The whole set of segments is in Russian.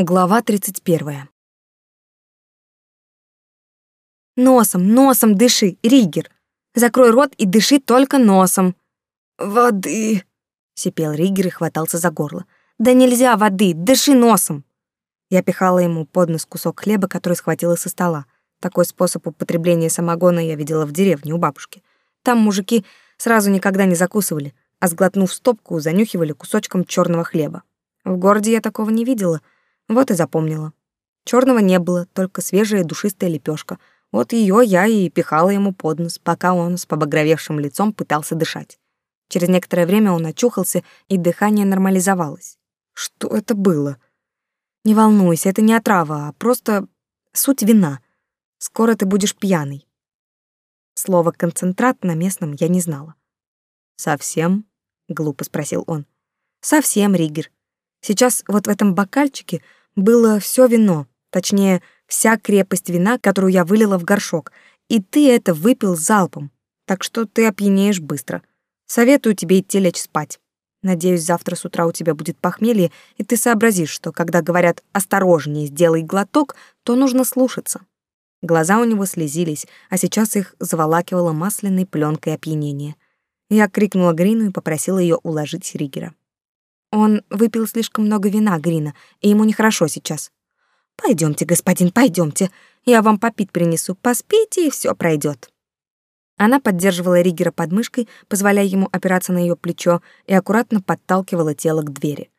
Глава 31. Носом, носом дыши, Ригер. Закрой рот и дыши только носом. Воды, сипел Ригер и хватался за горло. Да нельзя воды, дыши носом. Я пихала ему под нос кусок хлеба, который схватила со стола. Такой способ употребления самогона я видела в деревне у бабушки. Там мужики сразу никогда не закусывали, а сглотнув стопку, занюхивали кусочком черного хлеба. В городе я такого не видела — вот и запомнила. Черного не было, только свежая душистая лепешка. Вот ее я и пихала ему под нос, пока он с побагровевшим лицом пытался дышать. Через некоторое время он очухался, и дыхание нормализовалось. Что это было? Не волнуйся, это не отрава, а просто суть вина. Скоро ты будешь пьяный. Слово «концентрат» на местном я не знала. «Совсем?» — глупо спросил он. «Совсем, Ригер. Сейчас вот в этом бокальчике было все вино, точнее, вся крепость вина, которую я вылила в горшок, и ты это выпил залпом, так что ты опьянеешь быстро. Советую тебе идти лечь спать. Надеюсь, завтра с утра у тебя будет похмелье, и ты сообразишь, что когда говорят «осторожнее, сделай глоток», то нужно слушаться. Глаза у него слезились, а сейчас их заволакивало масляной пленкой опьянения. Я крикнула Грину и попросила ее уложить Ригера. Он выпил слишком много вина, Грина, и ему нехорошо сейчас. Пойдемте, господин, пойдемте. Я вам попить принесу. Поспите, и все пройдет. Она поддерживала Ригера под мышкой, позволяя ему опираться на ее плечо, и аккуратно подталкивала тело к двери.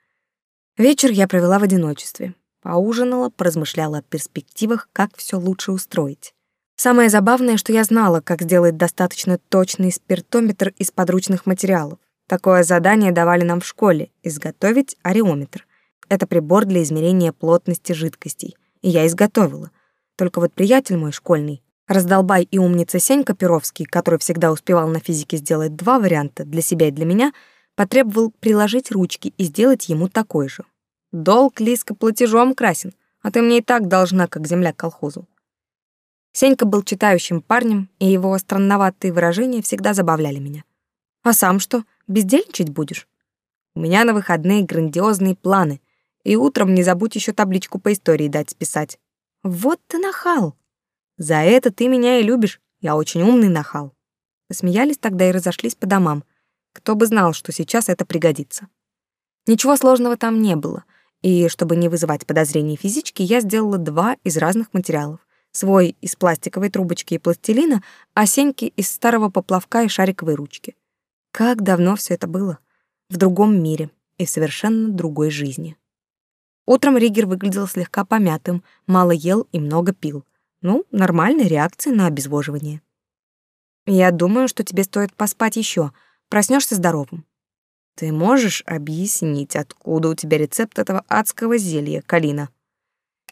Вечер я провела в одиночестве. Поужинала, поразмышляла о перспективах, как все лучше устроить. Самое забавное, что я знала, как сделать достаточно точный спиртометр из подручных материалов. Такое задание давали нам в школе — изготовить ареометр. Это прибор для измерения плотности жидкостей. И я изготовила. Только вот приятель мой школьный, раздолбай и умница Сенька Перовский, который всегда успевал на физике сделать два варианта для себя и для меня, потребовал приложить ручки и сделать ему такой же. Долг Лиска платежом красен, а ты мне и так должна, как земля колхозу. Сенька был читающим парнем, и его странноватые выражения всегда забавляли меня. А сам что? Бездельничать будешь? У меня на выходные грандиозные планы, и утром не забудь еще табличку по истории дать списать. Вот ты нахал. За это ты меня и любишь. Я очень умный нахал. Посмеялись тогда и разошлись по домам. Кто бы знал, что сейчас это пригодится. Ничего сложного там не было, и чтобы не вызывать подозрений физички, я сделала два из разных материалов. Свой из пластиковой трубочки и пластилина, а Сеньки из старого поплавка и шариковой ручки. Как давно все это было? В другом мире и в совершенно другой жизни. Утром Ригер выглядел слегка помятым, мало ел и много пил. Ну, нормальная реакция на обезвоживание. Я думаю, что тебе стоит поспать еще. Проснешься здоровым. Ты можешь объяснить, откуда у тебя рецепт этого адского зелья, Калина?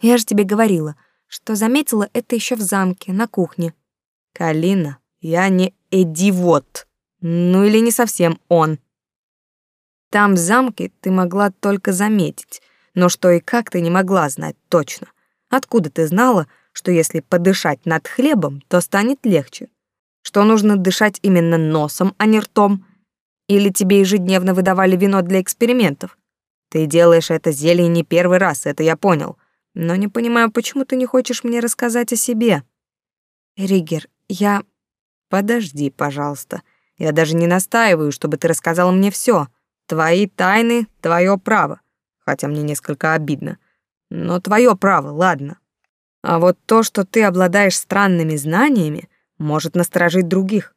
Я же тебе говорила, что заметила это еще в замке, на кухне. Калина, я не эдивот. Ну или не совсем он. Там в замке ты могла только заметить, но что и как ты не могла знать точно. Откуда ты знала, что если подышать над хлебом, то станет легче? Что нужно дышать именно носом, а не ртом? Или тебе ежедневно выдавали вино для экспериментов? Ты делаешь это зелье не первый раз, это я понял. Но не понимаю, почему ты не хочешь мне рассказать о себе. Ригер, я... Подожди, пожалуйста. Я даже не настаиваю, чтобы ты рассказал мне все. Твои тайны — твое право. Хотя мне несколько обидно. Но твое право, ладно. А вот то, что ты обладаешь странными знаниями, может насторожить других.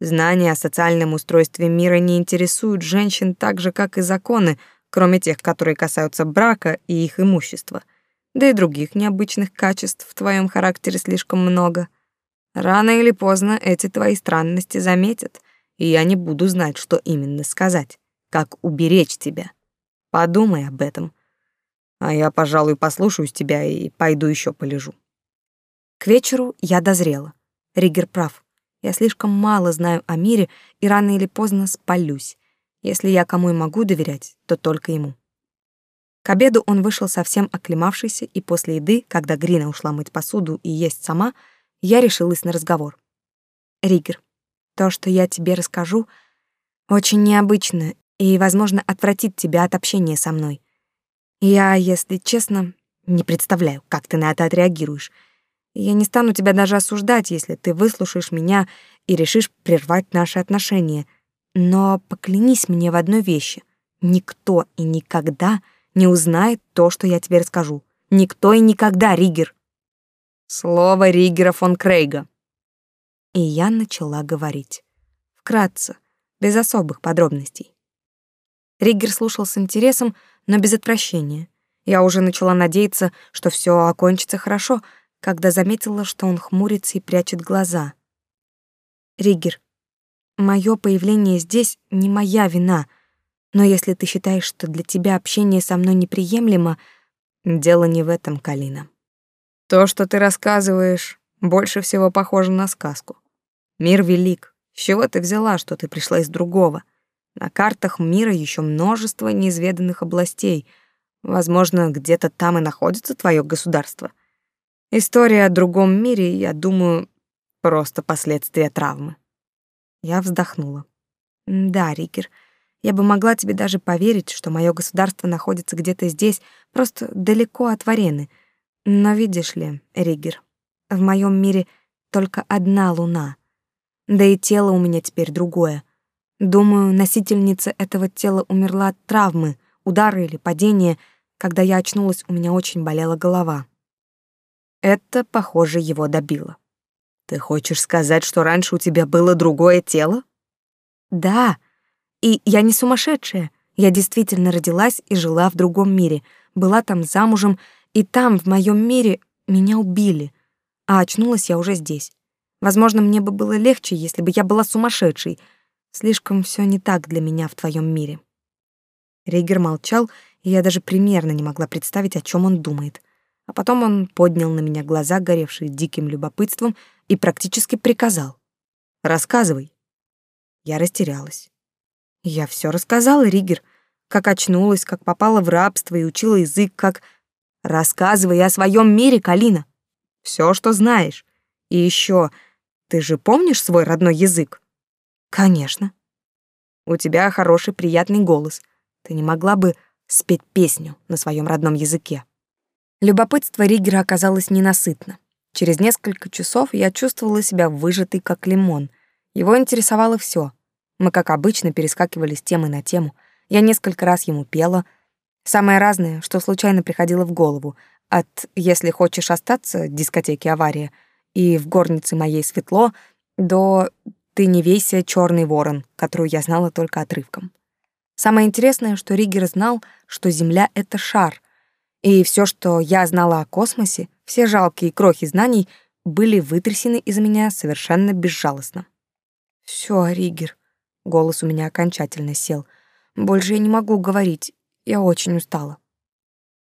Знания о социальном устройстве мира не интересуют женщин так же, как и законы, кроме тех, которые касаются брака и их имущества. Да и других необычных качеств в твоем характере слишком много. Рано или поздно эти твои странности заметят, и я не буду знать, что именно сказать, как уберечь тебя. Подумай об этом. А я, пожалуй, послушаюсь тебя и пойду еще полежу. К вечеру я дозрела. Ригер прав. Я слишком мало знаю о мире и рано или поздно спалюсь. Если я кому и могу доверять, то только ему. К обеду он вышел совсем оклемавшийся, и после еды, когда Грина ушла мыть посуду и есть сама, я решилась на разговор. Ригер, то, что я тебе расскажу, очень необычно и, возможно, отвратит тебя от общения со мной. Я, если честно, Не представляю, как ты на это отреагируешь. Я не стану тебя даже осуждать, если ты выслушаешь меня и решишь прервать наши отношения. Но поклянись мне в одной вещи. Никто и никогда не узнает то, что я тебе расскажу. Никто и никогда, Ригер. Слово Ригера фон Крейга. И я начала говорить. Вкратце, без особых подробностей. Ригер слушал с интересом, но без отвращения. Я уже начала надеяться, что все окончится хорошо, когда заметила, что он хмурится и прячет глаза. Ригер, мое появление здесь не моя вина, но если ты считаешь, что для тебя общение со мной неприемлемо, дело не в этом, Калина. То, что ты рассказываешь, больше всего похоже на сказку. Мир велик. С чего ты взяла, что ты пришла из другого? На картах мира еще множество неизведанных областей. Возможно, где-то там и находится твое государство — История о другом мире, я думаю, просто последствия травмы. Я вздохнула. Да, Рикер, я бы могла тебе даже поверить, что мое государство находится где-то здесь, просто далеко от Варены. Но видишь ли, Ригер, в моем мире только одна луна. Да и тело у меня теперь другое. Думаю, носительница этого тела умерла от травмы, удара или падения. Когда я очнулась, у меня очень болела голова. Это, похоже, его добило. Ты хочешь сказать, что раньше у тебя было другое тело? Да. И я не сумасшедшая. Я действительно родилась и жила в другом мире. Была там замужем, и там, в моем мире, меня убили. А очнулась я уже здесь. Возможно, мне бы было легче, если бы я была сумасшедшей. Слишком все не так для меня в твоем мире. Рейгер молчал, и я даже примерно не могла представить, о чем он думает. А потом он поднял на меня глаза, горевшие диким любопытством, и практически приказал. «Рассказывай». Я растерялась. Я все рассказала, Ригер. Как очнулась, как попала в рабство и учила язык, как... Рассказывай о своем мире, Калина. Все, что знаешь. И еще, ты же помнишь свой родной язык? Конечно. У тебя хороший, приятный голос. Ты не могла бы спеть песню на своем родном языке? Любопытство Ригера оказалось ненасытно. Через несколько часов я чувствовала себя выжатой, как лимон. Его интересовало все. Мы, как обычно, перескакивали с темы на тему. Я несколько раз ему пела. Самое разное, что случайно приходило в голову. От «Если хочешь остаться» дискотеки «Авария» и «В горнице моей светло» до «Ты не вейся, черный ворон», которую я знала только отрывком. Самое интересное, что Ригер знал, что Земля — это шар, и все, что я знала о космосе, все жалкие крохи знаний были вытрясены из меня совершенно безжалостно. Все, Ригер, голос у меня окончательно сел. Больше я не могу говорить. Я очень устала.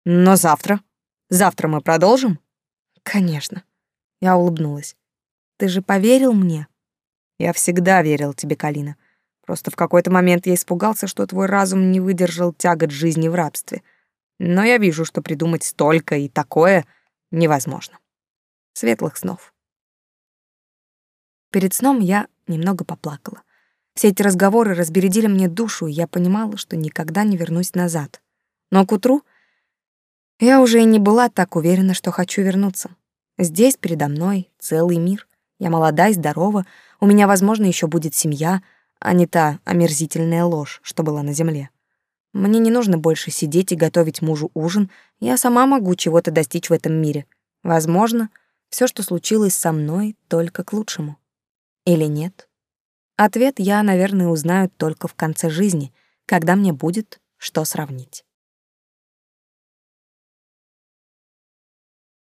Но завтра? Завтра мы продолжим? Конечно. Я улыбнулась. Ты же поверил мне? Я всегда верил тебе, Калина. Просто в какой-то момент я испугался, что твой разум не выдержал тягот жизни в рабстве — но я вижу, что придумать столько и такое невозможно. Светлых снов. Перед сном я немного поплакала. Все эти разговоры разбередили мне душу, и я понимала, что никогда не вернусь назад. Но к утру я уже и не была так уверена, что хочу вернуться. Здесь передо мной целый мир. Я молода и здорова, у меня, возможно, еще будет семья, а не та омерзительная ложь, что была на земле. Мне не нужно больше сидеть и готовить мужу ужин, я сама могу чего-то достичь в этом мире. Возможно, все, что случилось со мной, только к лучшему. Или нет? Ответ я, наверное, узнаю только в конце жизни, когда мне будет что сравнить.